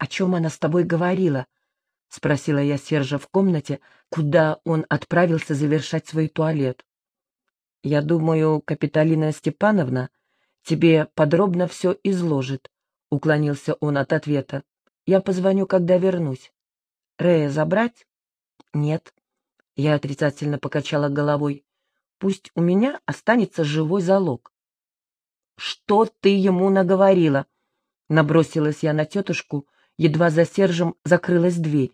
«О чем она с тобой говорила?» — спросила я Сержа в комнате, куда он отправился завершать свой туалет. «Я думаю, Капиталина Степановна тебе подробно все изложит», — уклонился он от ответа. «Я позвоню, когда вернусь. Рея забрать?» «Нет». Я отрицательно покачала головой. «Пусть у меня останется живой залог». «Что ты ему наговорила?» Набросилась я на тетушку, едва за Сержем закрылась дверь.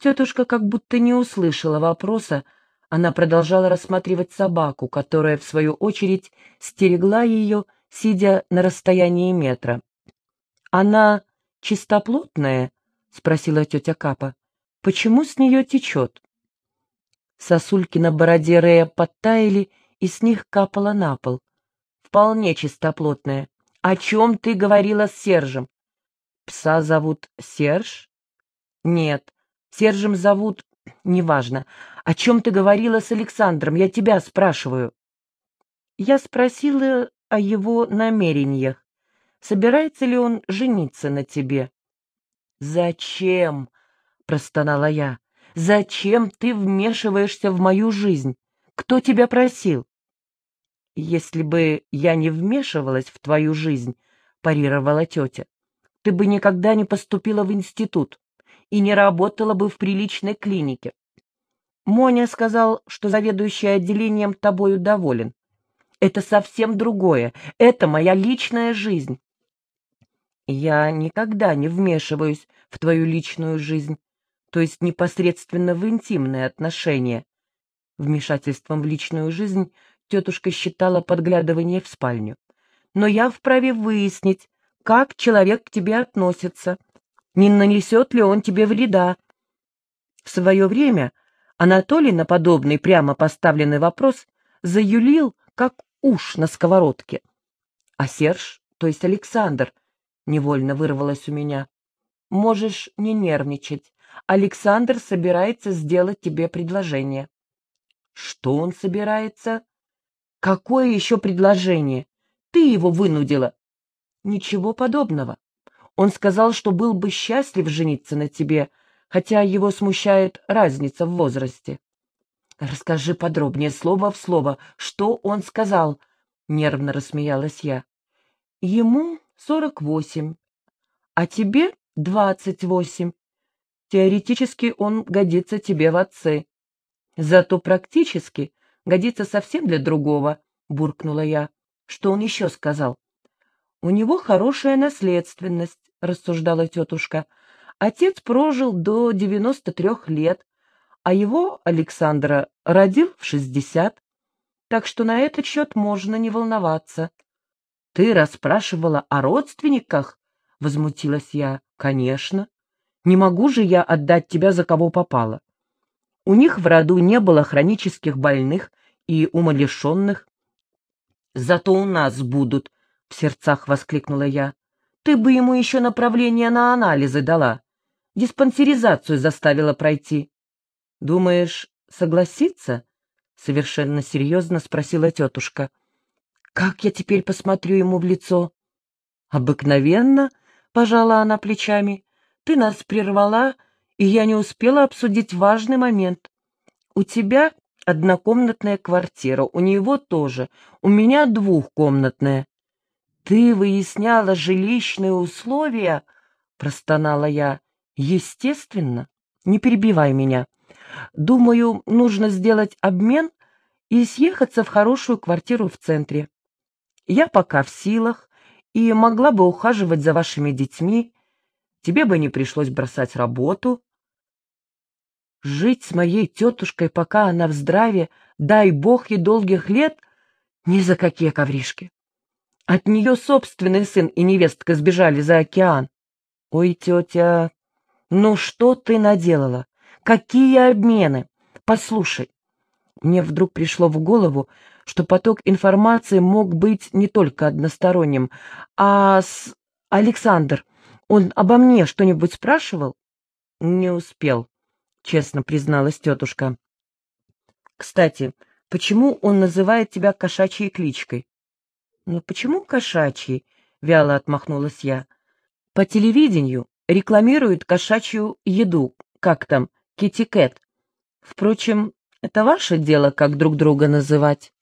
Тетушка как будто не услышала вопроса, она продолжала рассматривать собаку, которая, в свою очередь, стерегла ее, сидя на расстоянии метра. «Она чистоплотная?» — спросила тетя Капа. «Почему с нее течет?» Сосульки на бороде Рея подтаяли, и с них капало на пол. «Вполне чистоплотная. О чем ты говорила с Сержем?» «Пса зовут Серж?» «Нет, Сержем зовут неважно. О чем ты говорила с Александром? Я тебя спрашиваю. Я спросила о его намерениях. Собирается ли он жениться на тебе? Зачем? простонала я. Зачем ты вмешиваешься в мою жизнь? Кто тебя просил? Если бы я не вмешивалась в твою жизнь, парировала тетя, ты бы никогда не поступила в институт и не работала бы в приличной клинике. Моня сказал, что заведующий отделением тобою доволен. Это совсем другое. Это моя личная жизнь. Я никогда не вмешиваюсь в твою личную жизнь, то есть непосредственно в интимные отношения. Вмешательством в личную жизнь тетушка считала подглядывание в спальню. Но я вправе выяснить, как человек к тебе относится, не нанесет ли он тебе вреда. В свое время Анатолий на подобный прямо поставленный вопрос заюлил, как уж на сковородке. А Серж, то есть Александр, невольно вырвалось у меня. Можешь не нервничать. Александр собирается сделать тебе предложение. Что он собирается? Какое еще предложение? Ты его вынудила. Ничего подобного. Он сказал, что был бы счастлив жениться на тебе, хотя его смущает разница в возрасте. Расскажи подробнее, слово в слово, что он сказал, нервно рассмеялась я. Ему сорок восемь, а тебе двадцать восемь. Теоретически он годится тебе в отцы. Зато практически годится совсем для другого, буркнула я. Что он еще сказал? У него хорошая наследственность, — рассуждала тетушка. Отец прожил до девяносто трех лет, а его, Александра, родил в шестьдесят, так что на этот счет можно не волноваться. — Ты расспрашивала о родственниках? — возмутилась я. — Конечно. Не могу же я отдать тебя за кого попало. У них в роду не было хронических больных и умалишенных. — Зато у нас будут, — в сердцах воскликнула я. Ты бы ему еще направление на анализы дала. Диспансеризацию заставила пройти. Думаешь, согласится? Совершенно серьезно спросила тетушка. Как я теперь посмотрю ему в лицо? Обыкновенно, пожала она плечами. Ты нас прервала, и я не успела обсудить важный момент. У тебя однокомнатная квартира, у него тоже, у меня двухкомнатная. «Ты выясняла жилищные условия?» — простонала я. «Естественно. Не перебивай меня. Думаю, нужно сделать обмен и съехаться в хорошую квартиру в центре. Я пока в силах и могла бы ухаживать за вашими детьми. Тебе бы не пришлось бросать работу. Жить с моей тетушкой, пока она в здравии, дай бог ей долгих лет, ни за какие ковришки. От нее собственный сын и невестка сбежали за океан. Ой, тетя, ну что ты наделала? Какие обмены? Послушай, мне вдруг пришло в голову, что поток информации мог быть не только односторонним, а с... Александр, он обо мне что-нибудь спрашивал? Не успел, честно призналась тетушка. Кстати, почему он называет тебя кошачьей кличкой? «Ну почему кошачий?» — вяло отмахнулась я. «По телевидению рекламирует кошачью еду, как там, китикет. Впрочем, это ваше дело, как друг друга называть.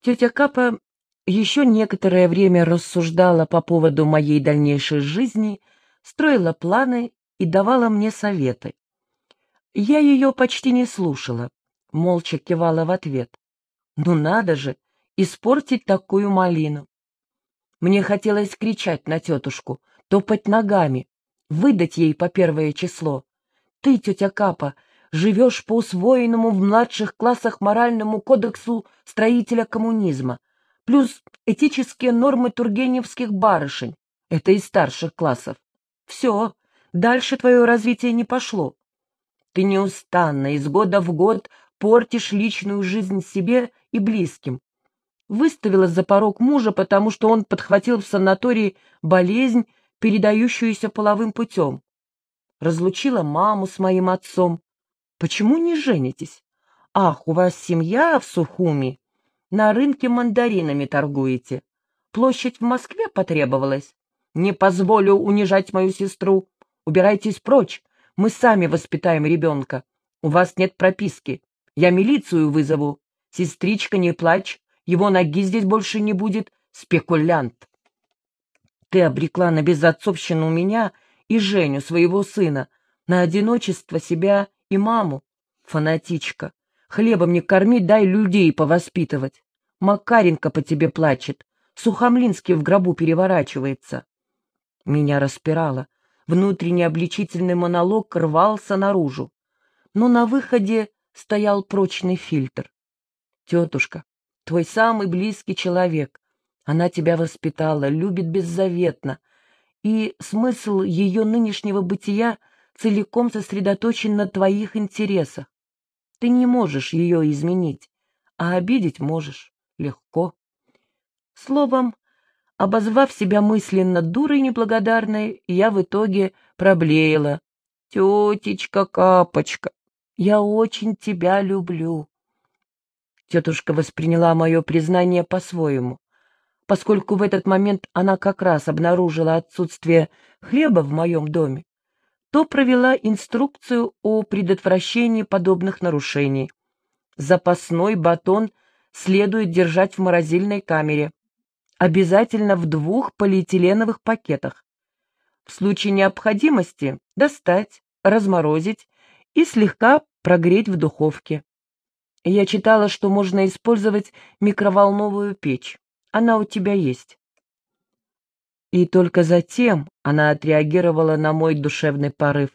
Тетя Капа еще некоторое время рассуждала по поводу моей дальнейшей жизни, строила планы и давала мне советы. Я ее почти не слушала, молча кивала в ответ. Ну надо же, испортить такую малину. Мне хотелось кричать на тетушку, топать ногами, выдать ей по первое число. Ты, тетя Капа, живешь по усвоенному в младших классах моральному кодексу строителя коммунизма, плюс этические нормы тургеневских барышень, это из старших классов. Все, дальше твое развитие не пошло. Ты неустанно, из года в год, портишь личную жизнь себе и близким. Выставила за порог мужа, потому что он подхватил в санатории болезнь, передающуюся половым путем. Разлучила маму с моим отцом. Почему не женитесь? Ах, у вас семья в Сухуми. На рынке мандаринами торгуете. Площадь в Москве потребовалась. Не позволю унижать мою сестру. Убирайтесь прочь. Мы сами воспитаем ребенка. У вас нет прописки. Я милицию вызову. Сестричка, не плачь. Его ноги здесь больше не будет. Спекулянт. Ты обрекла на безотцовщину меня и Женю, своего сына, на одиночество себя и маму. Фанатичка. Хлебом не корми, дай людей повоспитывать. Макаренко по тебе плачет. Сухомлинский в гробу переворачивается. Меня распирало. Внутренний обличительный монолог рвался наружу. Но на выходе стоял прочный фильтр. Тетушка, твой самый близкий человек. Она тебя воспитала, любит беззаветно. И смысл ее нынешнего бытия — целиком сосредоточен на твоих интересах. Ты не можешь ее изменить, а обидеть можешь легко. Словом, обозвав себя мысленно дурой неблагодарной, я в итоге проблеяла. «Тетечка Капочка, я очень тебя люблю». Тетушка восприняла мое признание по-своему. Поскольку в этот момент она как раз обнаружила отсутствие хлеба в моем доме, то провела инструкцию о предотвращении подобных нарушений. Запасной батон следует держать в морозильной камере, обязательно в двух полиэтиленовых пакетах. В случае необходимости достать, разморозить и слегка прогреть в духовке. Я читала, что можно использовать микроволновую печь. Она у тебя есть. И только затем она отреагировала на мой душевный порыв.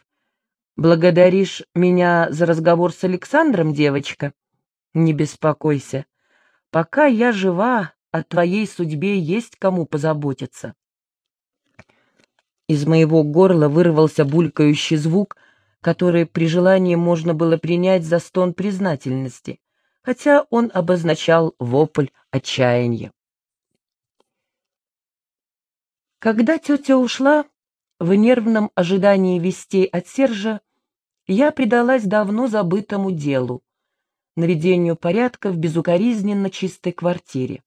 «Благодаришь меня за разговор с Александром, девочка? Не беспокойся. Пока я жива, о твоей судьбе есть кому позаботиться». Из моего горла вырвался булькающий звук, который при желании можно было принять за стон признательности, хотя он обозначал вопль отчаяния. Когда тетя ушла, в нервном ожидании вестей от Сержа, я предалась давно забытому делу — наведению порядка в безукоризненно чистой квартире.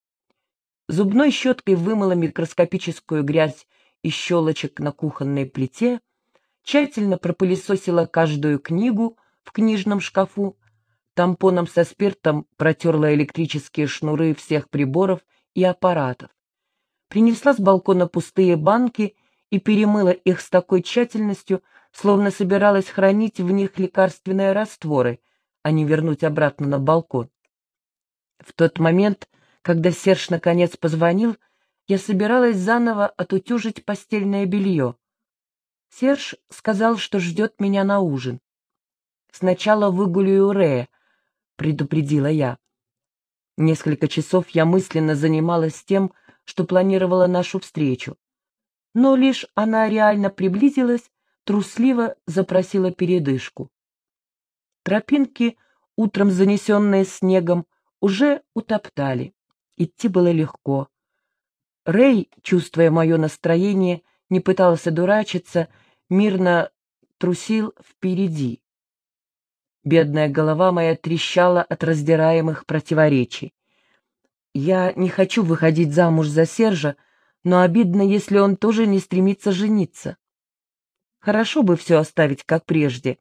Зубной щеткой вымыла микроскопическую грязь из щелочек на кухонной плите, тщательно пропылесосила каждую книгу в книжном шкафу, тампоном со спиртом протерла электрические шнуры всех приборов и аппаратов принесла с балкона пустые банки и перемыла их с такой тщательностью, словно собиралась хранить в них лекарственные растворы, а не вернуть обратно на балкон. В тот момент, когда Серж наконец позвонил, я собиралась заново отутюжить постельное белье. Серж сказал, что ждет меня на ужин. «Сначала выгуляю Рея», — предупредила я. Несколько часов я мысленно занималась тем, что планировала нашу встречу. Но лишь она реально приблизилась, трусливо запросила передышку. Тропинки, утром занесенные снегом, уже утоптали. Идти было легко. Рэй, чувствуя мое настроение, не пытался дурачиться, мирно трусил впереди. Бедная голова моя трещала от раздираемых противоречий. Я не хочу выходить замуж за Сержа, но обидно, если он тоже не стремится жениться. Хорошо бы все оставить как прежде,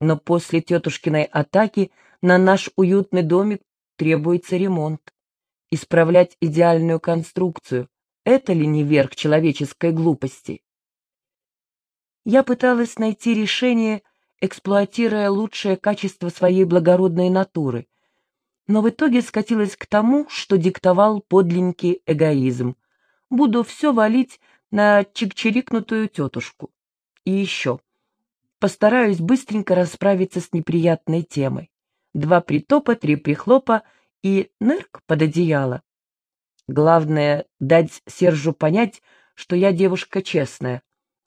но после тетушкиной атаки на наш уютный домик требуется ремонт. Исправлять идеальную конструкцию — это ли не верх человеческой глупости? Я пыталась найти решение, эксплуатируя лучшее качество своей благородной натуры, но в итоге скатилась к тому, что диктовал подлинный эгоизм. Буду все валить на чикчирикнутую тетушку. И еще. Постараюсь быстренько расправиться с неприятной темой. Два притопа, три прихлопа и нырк под одеяло. Главное — дать Сержу понять, что я девушка честная.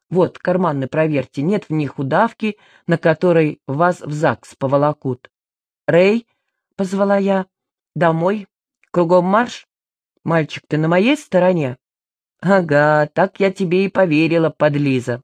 Вот, карманы проверьте, нет в них удавки, на которой вас в ЗАГС поволокут. «Рэй», — позвала я, — «домой, кругом марш. Мальчик, ты на моей стороне?» «Ага, так я тебе и поверила, подлиза».